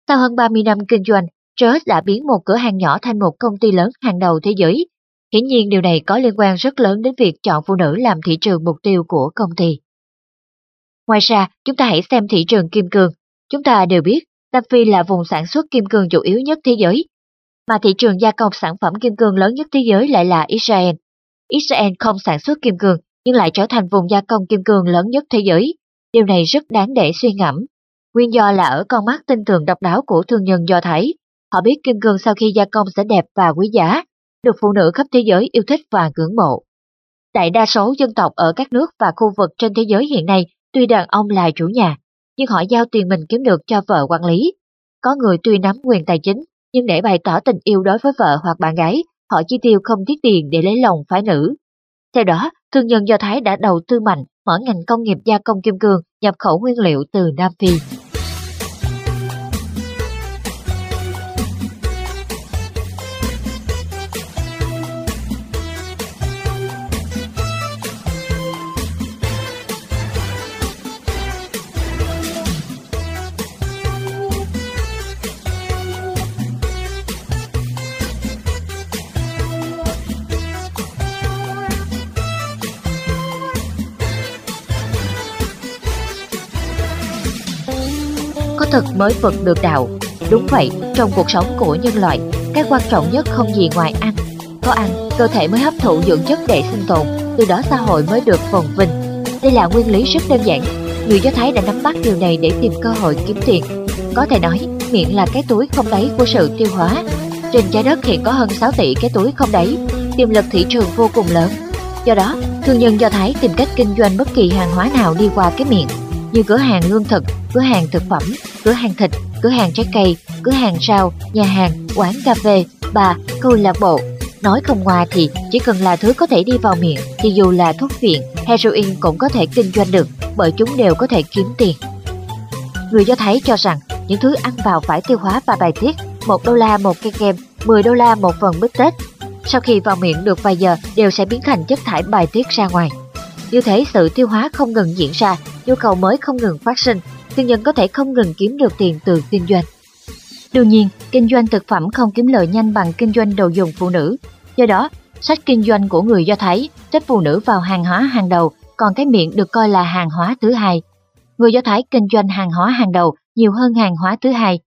Sau hơn 30 năm kinh doanh, Pinterest đã biến một cửa hàng nhỏ thành một công ty lớn hàng đầu thế giới. Hiển nhiên điều này có liên quan rất lớn đến việc chọn phụ nữ làm thị trường mục tiêu của công ty. Ngoài ra, chúng ta hãy xem thị trường kim cương. Chúng ta đều biết, Nam Phi là vùng sản xuất kim cương chủ yếu nhất thế giới, mà thị trường gia công sản phẩm kim cương lớn nhất thế giới lại là Israel. Israel không sản xuất kim cương, nhưng lại trở thành vùng gia công kim cương lớn nhất thế giới. Điều này rất đáng để suy ngẫm. Nguyên do là ở con mắt tinh tường độc đáo của thương nhân Do Thái. Họ biết kim cương sau khi gia công sẽ đẹp và quý giá, được phụ nữ khắp thế giới yêu thích và ngưỡng mộ. Đại đa số dân tộc ở các nước và khu vực trên thế giới hiện nay tuy đàn ông là chủ nhà, nhưng họ giao tiền mình kiếm được cho vợ quản lý. Có người tuy nắm quyền tài chính, nhưng để bày tỏ tình yêu đối với vợ hoặc bạn gái, họ chi tiêu không tiết tiền để lấy lòng phái nữ. Theo đó, thương nhân Do Thái đã đầu tư mạnh mở ngành công nghiệp gia công kim cương nhập khẩu nguyên liệu từ Nam Phi. Thực mới vực được đạo. Đúng vậy, trong cuộc sống của nhân loại, cái quan trọng nhất không gì ngoài ăn. Có ăn, cơ thể mới hấp thụ dưỡng chất để sinh tồn, từ đó xã hội mới được phồn vinh. Đây là nguyên lý rất đơn giản. Người Do Thái đã nắm bắt điều này để tìm cơ hội kiếm tiền. Có thể nói, miệng là cái túi không đáy của sự tiêu hóa. Trên trái đất hiện có hơn 6 tỷ cái túi không đáy, tiềm lực thị trường vô cùng lớn. Do đó, thương nhân Do Thái tìm cách kinh doanh bất kỳ hàng hóa nào đi qua cái miệng, như cửa hàng lương thực, cửa hàng thực phẩm, cửa hàng thịt, cửa hàng trái cây, cửa hàng rau, nhà hàng, quán cà phê, bà, câu lạc bộ. Nói không ngoa thì chỉ cần là thứ có thể đi vào miệng thì dù là thuốc viện, heroin cũng có thể kinh doanh được bởi chúng đều có thể kiếm tiền. Người Do Thái cho rằng những thứ ăn vào phải tiêu hóa và bài tiết, 1 đô la một cây kem, 10 đô la một phần bít tết. Sau khi vào miệng được vài giờ đều sẽ biến thành chất thải bài tiết ra ngoài. Như thế sự tiêu hóa không ngừng diễn ra, nhu cầu mới không ngừng phát sinh, thương nhân có thể không ngừng kiếm được tiền từ kinh doanh. Đương nhiên, kinh doanh thực phẩm không kiếm lợi nhanh bằng kinh doanh đồ dùng phụ nữ. Do đó, sách kinh doanh của người Do Thái xếp phụ nữ vào hàng hóa hàng đầu, còn cái miệng được coi là hàng hóa thứ hai. Người Do Thái kinh doanh hàng hóa hàng đầu nhiều hơn hàng hóa thứ hai.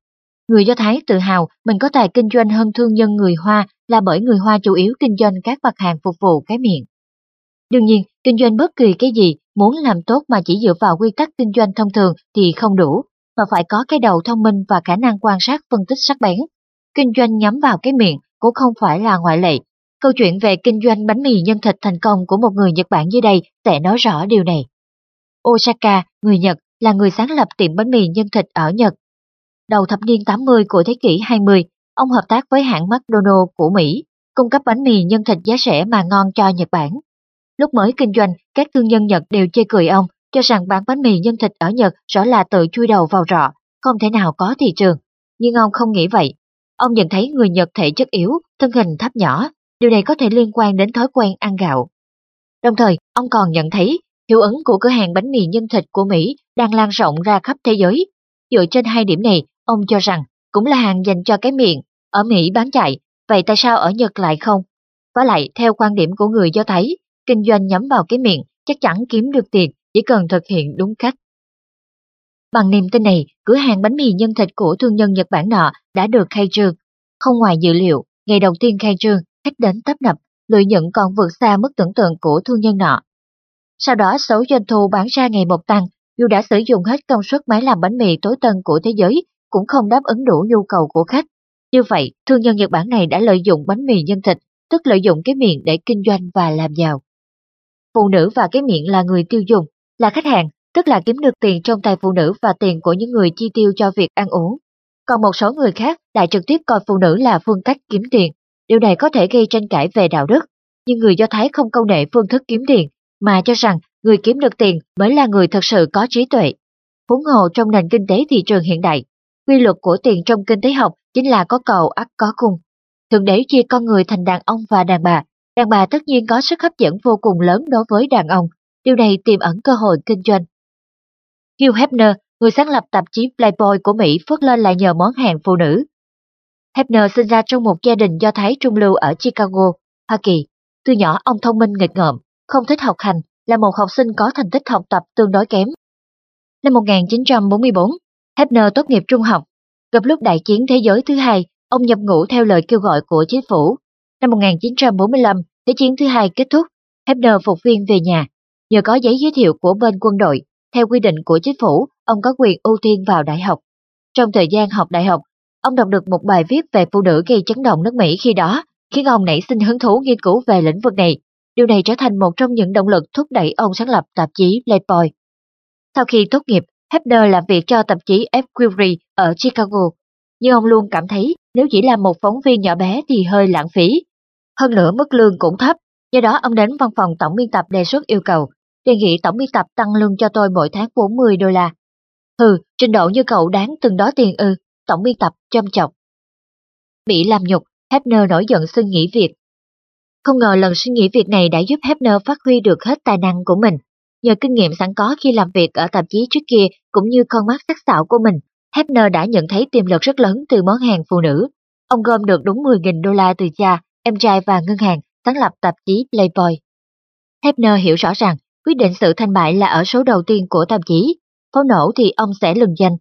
Người Do Thái tự hào mình có tài kinh doanh hơn thương nhân người Hoa là bởi người Hoa chủ yếu kinh doanh các mặt hàng phục vụ cái miệng. Đương nhiên, kinh doanh bất kỳ cái gì muốn làm tốt mà chỉ dựa vào quy tắc kinh doanh thông thường thì không đủ, mà phải có cái đầu thông minh và khả năng quan sát phân tích sắc bén. Kinh doanh nhắm vào cái miệng cũng không phải là ngoại lệ. Câu chuyện về kinh doanh bánh mì nhân thịt thành công của một người Nhật Bản dưới đây sẽ nói rõ điều này. Osaka, người Nhật, là người sáng lập tiệm bánh mì nhân thịt ở Nhật. Đầu thập niên 80 của thế kỷ 20, ông hợp tác với hãng McDonald của Mỹ, cung cấp bánh mì nhân thịt giá rẻ mà ngon cho Nhật Bản. Lúc mới kinh doanh, các thương nhân Nhật đều chê cười ông, cho rằng bán bánh mì nhân thịt ở Nhật rõ là tự chui đầu vào rọ, không thể nào có thị trường. Nhưng ông không nghĩ vậy. Ông nhận thấy người Nhật thể chất yếu, thân hình thấp nhỏ, điều này có thể liên quan đến thói quen ăn gạo. Đồng thời, ông còn nhận thấy hiệu ứng của cửa hàng bánh mì nhân thịt của Mỹ đang lan rộng ra khắp thế giới. Dựa trên hai điểm này, ông cho rằng cũng là hàng dành cho cái miệng, ở Mỹ bán chạy, vậy tại sao ở Nhật lại không? Và lại, theo quan điểm của người Do Thái, kinh doanh nhắm vào cái miệng chắc chắn kiếm được tiền chỉ cần thực hiện đúng cách. Bằng niềm tin này, cửa hàng bánh mì nhân thịt của thương nhân Nhật Bản nọ đã được khai trương. Không ngoài dự liệu, ngày đầu tiên khai trương, khách đến tấp nập, lợi nhuận còn vượt xa mức tưởng tượng của thương nhân nọ. Sau đó số doanh thu bán ra ngày một tăng, dù đã sử dụng hết công suất máy làm bánh mì tối tân của thế giới, cũng không đáp ứng đủ nhu cầu của khách. Như vậy, thương nhân Nhật Bản này đã lợi dụng bánh mì nhân thịt, tức lợi dụng cái miệng để kinh doanh và làm giàu. Phụ nữ và cái miệng là người tiêu dùng, là khách hàng, tức là kiếm được tiền trong tay phụ nữ và tiền của những người chi tiêu cho việc ăn uống. Còn một số người khác lại trực tiếp coi phụ nữ là phương cách kiếm tiền. Điều này có thể gây tranh cãi về đạo đức, nhưng người Do Thái không câu nệ phương thức kiếm tiền, mà cho rằng người kiếm được tiền mới là người thật sự có trí tuệ. Huống hồ trong nền kinh tế thị trường hiện đại, quy luật của tiền trong kinh tế học chính là có cầu ắt có cung. Thượng đế chia con người thành đàn ông và đàn bà, Đàn bà tất nhiên có sức hấp dẫn vô cùng lớn đối với đàn ông, điều này tiềm ẩn cơ hội kinh doanh. Hugh Hefner, người sáng lập tạp chí Playboy của Mỹ phất lên lại nhờ món hàng phụ nữ. Hefner sinh ra trong một gia đình do Thái trung lưu ở Chicago, Hoa Kỳ. Từ nhỏ ông thông minh nghịch ngợm, không thích học hành, là một học sinh có thành tích học tập tương đối kém. Năm 1944, Hefner tốt nghiệp trung học. Gặp lúc đại chiến thế giới thứ hai, ông nhập ngũ theo lời kêu gọi của chính phủ. Năm 1945, Thế chiến thứ hai kết thúc, Hefner phục viên về nhà. Nhờ có giấy giới thiệu của bên quân đội, theo quy định của chính phủ, ông có quyền ưu tiên vào đại học. Trong thời gian học đại học, ông đọc được một bài viết về phụ nữ gây chấn động nước Mỹ khi đó, khiến ông nảy sinh hứng thú nghiên cứu về lĩnh vực này. Điều này trở thành một trong những động lực thúc đẩy ông sáng lập tạp chí Playboy. Sau khi tốt nghiệp, Hefner làm việc cho tạp chí Esquire ở Chicago, nhưng ông luôn cảm thấy nếu chỉ là một phóng viên nhỏ bé thì hơi lãng phí. Hơn nữa mức lương cũng thấp, do đó ông đến văn phòng tổng biên tập đề xuất yêu cầu, đề nghị tổng biên tập tăng lương cho tôi mỗi tháng 40 đô la. Hừ, trình độ như cậu đáng từng đó tiền ư, tổng biên tập châm chọc. Bị làm nhục, Hefner nổi giận xin nghỉ việc. Không ngờ lần xin nghỉ việc này đã giúp Hefner phát huy được hết tài năng của mình. Nhờ kinh nghiệm sẵn có khi làm việc ở tạp chí trước kia cũng như con mắt sắc sảo của mình, Hefner đã nhận thấy tiềm lực rất lớn từ món hàng phụ nữ. Ông gom được đúng 10.000 đô la từ cha, em trai và ngân hàng, sáng lập tạp chí Playboy. Hepner hiểu rõ rằng quyết định sự thành bại là ở số đầu tiên của tạp chí. Pháo nổ thì ông sẽ lừng danh.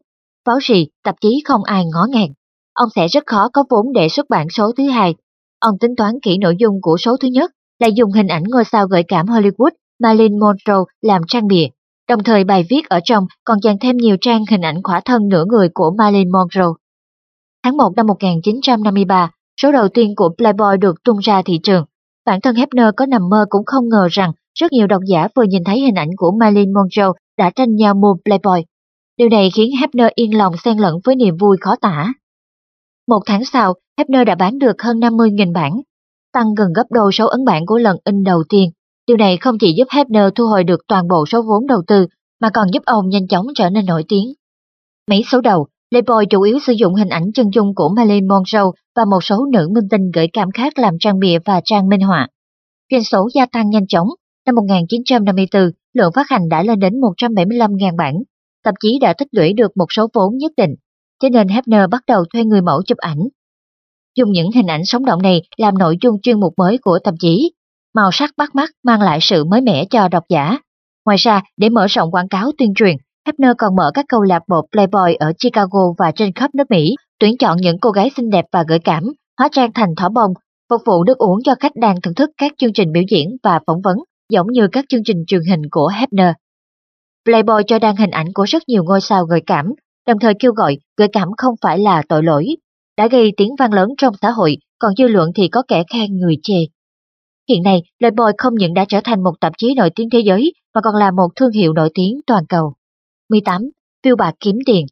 Pháo rì, tạp chí không ai ngó ngàng. Ông sẽ rất khó có vốn để xuất bản số thứ hai. Ông tính toán kỹ nội dung của số thứ nhất là dùng hình ảnh ngôi sao gợi cảm Hollywood Marilyn Monroe làm trang bìa. Đồng thời bài viết ở trong còn dàn thêm nhiều trang hình ảnh khỏa thân nửa người của Marilyn Monroe. Tháng 1 năm 1953, số đầu tiên của Playboy được tung ra thị trường. Bản thân Hefner có nằm mơ cũng không ngờ rằng rất nhiều độc giả vừa nhìn thấy hình ảnh của Marilyn Monroe đã tranh nhau mua Playboy. Điều này khiến Hefner yên lòng xen lẫn với niềm vui khó tả. Một tháng sau, Hefner đã bán được hơn 50.000 bản, tăng gần gấp đôi số ấn bản của lần in đầu tiên. Điều này không chỉ giúp Hefner thu hồi được toàn bộ số vốn đầu tư, mà còn giúp ông nhanh chóng trở nên nổi tiếng. Mấy số đầu, Playboy chủ yếu sử dụng hình ảnh chân dung của Marilyn Monroe và một số nữ minh tinh gửi cảm khác làm trang bìa và trang minh họa. Doanh số gia tăng nhanh chóng. Năm 1954, lượng phát hành đã lên đến 175.000 bản. Tạp chí đã tích lũy được một số vốn nhất định, thế nên Hefner bắt đầu thuê người mẫu chụp ảnh. Dùng những hình ảnh sống động này làm nội dung chuyên mục mới của tạp chí, màu sắc bắt mắt mang lại sự mới mẻ cho độc giả. Ngoài ra, để mở rộng quảng cáo tuyên truyền, Hefner còn mở các câu lạc bộ Playboy ở Chicago và trên khắp nước Mỹ, tuyển chọn những cô gái xinh đẹp và gợi cảm, hóa trang thành thỏ bông, phục vụ nước uống cho khách đang thưởng thức các chương trình biểu diễn và phỏng vấn, giống như các chương trình truyền hình của Hefner. Playboy cho đăng hình ảnh của rất nhiều ngôi sao gợi cảm, đồng thời kêu gọi gợi cảm không phải là tội lỗi, đã gây tiếng vang lớn trong xã hội, còn dư luận thì có kẻ khen người chê. Hiện nay, Playboy không những đã trở thành một tạp chí nổi tiếng thế giới, mà còn là một thương hiệu nổi tiếng toàn cầu. 18. Phiêu bạc kiếm tiền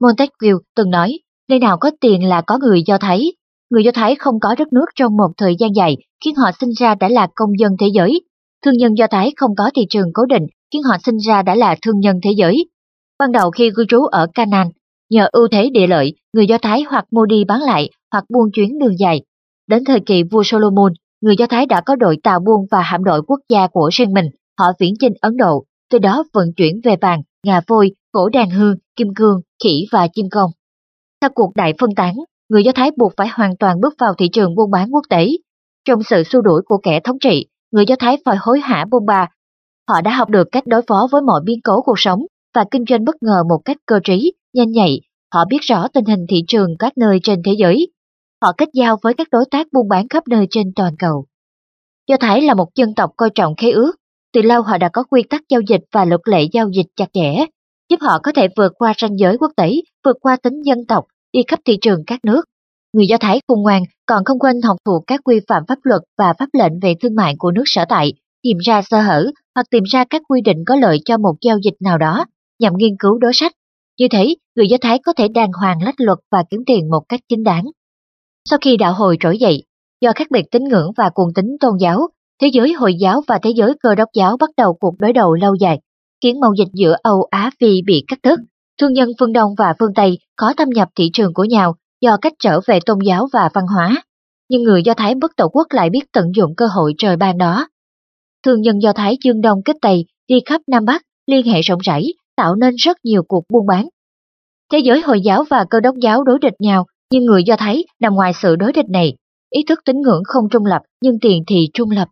Montesquieu từng nói, nơi nào có tiền là có người Do Thái. Người Do Thái không có đất nước trong một thời gian dài, khiến họ sinh ra đã là công dân thế giới. Thương nhân Do Thái không có thị trường cố định, khiến họ sinh ra đã là thương nhân thế giới. Ban đầu khi cư trú ở Canaan, nhờ ưu thế địa lợi, người Do Thái hoặc mua đi bán lại hoặc buôn chuyến đường dài. Đến thời kỳ vua Solomon, người Do Thái đã có đội tàu buôn và hạm đội quốc gia của riêng mình, họ viễn chinh Ấn Độ, từ đó vận chuyển về vàng, ngà vôi, cổ đàn hương, kim cương, khỉ và chim công. Sau cuộc đại phân tán, người Do Thái buộc phải hoàn toàn bước vào thị trường buôn bán quốc tế. Trong sự xua đuổi của kẻ thống trị, người Do Thái phải hối hả buôn ba. Họ đã học được cách đối phó với mọi biến cố cuộc sống và kinh doanh bất ngờ một cách cơ trí, nhanh nhạy. Họ biết rõ tình hình thị trường các nơi trên thế giới. Họ kết giao với các đối tác buôn bán khắp nơi trên toàn cầu. Do Thái là một dân tộc coi trọng khế ước, từ lâu họ đã có quy tắc giao dịch và luật lệ giao dịch chặt chẽ, giúp họ có thể vượt qua ranh giới quốc tế, vượt qua tính dân tộc, đi khắp thị trường các nước. Người Do Thái khôn ngoan còn không quên học thuộc các quy phạm pháp luật và pháp lệnh về thương mại của nước sở tại, tìm ra sơ hở hoặc tìm ra các quy định có lợi cho một giao dịch nào đó, nhằm nghiên cứu đối sách. Như thế, người Do Thái có thể đàng hoàng lách luật và kiếm tiền một cách chính đáng. Sau khi đạo hồi trỗi dậy, do khác biệt tín ngưỡng và cuồng tính tôn giáo, thế giới Hồi giáo và thế giới cơ đốc giáo bắt đầu cuộc đối đầu lâu dài, khiến mậu dịch giữa Âu Á Phi bị cắt đứt. Thương nhân phương Đông và phương Tây khó thâm nhập thị trường của nhau do cách trở về tôn giáo và văn hóa. Nhưng người Do Thái bất tổ quốc lại biết tận dụng cơ hội trời ban đó. Thương nhân Do Thái dương đông kết Tây đi khắp Nam Bắc, liên hệ rộng rãi, tạo nên rất nhiều cuộc buôn bán. Thế giới Hồi giáo và cơ đốc giáo đối địch nhau, Nhưng người Do Thái nằm ngoài sự đối địch này, ý thức tín ngưỡng không trung lập nhưng tiền thì trung lập.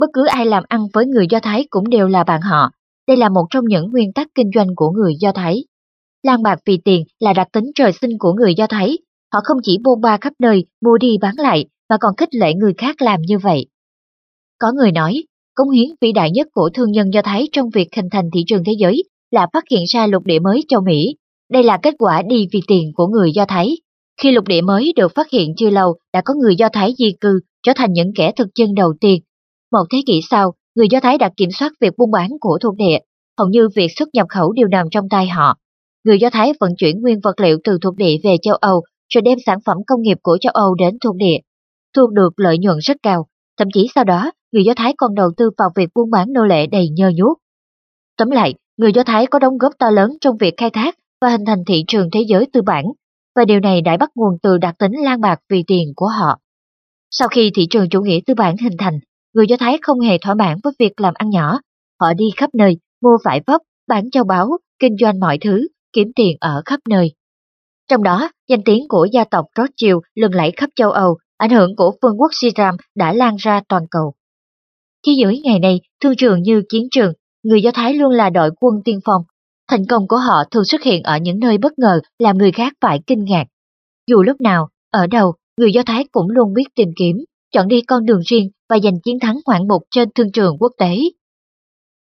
Bất cứ ai làm ăn với người Do Thái cũng đều là bạn họ. Đây là một trong những nguyên tắc kinh doanh của người Do Thái. Lan bạc vì tiền là đặc tính trời sinh của người Do Thái. Họ không chỉ bôn ba khắp nơi, mua đi bán lại, mà còn khích lệ người khác làm như vậy. Có người nói, công hiến vĩ đại nhất của thương nhân Do Thái trong việc hình thành thị trường thế giới là phát hiện ra lục địa mới châu Mỹ. Đây là kết quả đi vì tiền của người Do Thái. Khi lục địa mới được phát hiện chưa lâu, đã có người Do Thái di cư trở thành những kẻ thực chân đầu tiên. Một thế kỷ sau, người Do Thái đã kiểm soát việc buôn bán của thuộc địa. Hầu như việc xuất nhập khẩu đều nằm trong tay họ. Người Do Thái vận chuyển nguyên vật liệu từ thuộc địa về châu Âu, rồi đem sản phẩm công nghiệp của châu Âu đến thuộc địa. Thu được lợi nhuận rất cao, thậm chí sau đó, người Do Thái còn đầu tư vào việc buôn bán nô lệ đầy nhơ nhuốc. Tóm lại, người Do Thái có đóng góp to lớn trong việc khai thác và hình thành thị trường thế giới tư bản, và điều này đã bắt nguồn từ đặc tính lan bạc vì tiền của họ. Sau khi thị trường chủ nghĩa tư bản hình thành, người Do Thái không hề thỏa mãn với việc làm ăn nhỏ. Họ đi khắp nơi, mua vải vóc, bán châu báu, kinh doanh mọi thứ, kiếm tiền ở khắp nơi. Trong đó, danh tiếng của gia tộc Rothschild lừng lẫy khắp châu Âu, ảnh hưởng của vương quốc Siram đã lan ra toàn cầu. Thế giới ngày nay, thương trường như chiến trường, người Do Thái luôn là đội quân tiên phong. Thành công của họ thường xuất hiện ở những nơi bất ngờ làm người khác phải kinh ngạc. Dù lúc nào, ở đâu, người Do Thái cũng luôn biết tìm kiếm, chọn đi con đường riêng và giành chiến thắng ngoạn mục trên thương trường quốc tế.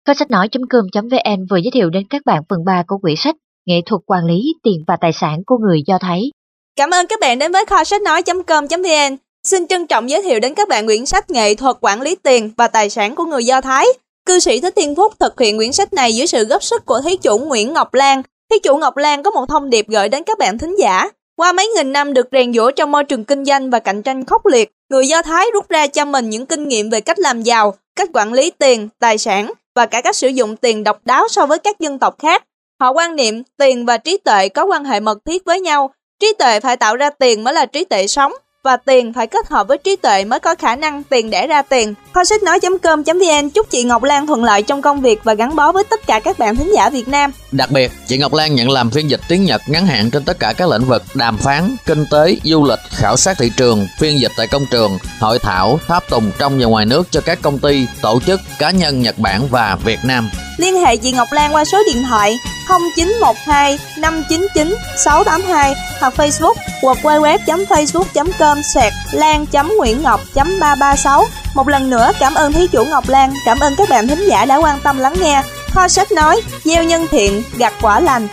Kho sách nói.com.vn vừa giới thiệu đến các bạn phần 3 của quyển sách Nghệ thuật quản lý tiền và tài sản của người Do Thái. Cảm ơn các bạn đến với kho sách nói.com.vn. Xin trân trọng giới thiệu đến các bạn quyển sách Nghệ thuật quản lý tiền và tài sản của người Do Thái. Cư sĩ Thích Thiên Phúc thực hiện quyển sách này dưới sự góp sức của thí chủ Nguyễn Ngọc Lan. Thí chủ Ngọc Lan có một thông điệp gửi đến các bạn thính giả. Qua mấy nghìn năm được rèn dũa trong môi trường kinh doanh và cạnh tranh khốc liệt, người Do Thái rút ra cho mình những kinh nghiệm về cách làm giàu, cách quản lý tiền, tài sản và cả cách sử dụng tiền độc đáo so với các dân tộc khác. Họ quan niệm tiền và trí tuệ có quan hệ mật thiết với nhau. Trí tuệ phải tạo ra tiền mới là trí tuệ sống và tiền phải kết hợp với trí tuệ mới có khả năng tiền để ra tiền. Kho sách nói.com.vn chúc chị Ngọc Lan thuận lợi trong công việc và gắn bó với tất cả các bạn thính giả Việt Nam. Đặc biệt, chị Ngọc Lan nhận làm phiên dịch tiếng Nhật ngắn hạn trên tất cả các lĩnh vực đàm phán, kinh tế, du lịch, khảo sát thị trường, phiên dịch tại công trường, hội thảo, tháp tùng trong và ngoài nước cho các công ty, tổ chức, cá nhân Nhật Bản và Việt Nam. Liên hệ chị Ngọc Lan qua số điện thoại 0912 599 682 hoặc Facebook hoặc www.facebook.com sạc lan.nguyễn ngọc.336 Một lần nữa cảm ơn Thí chủ Ngọc Lan, cảm ơn các bạn thính giả đã quan tâm lắng nghe. Kho sách nói, gieo nhân thiện, gặt quả lành,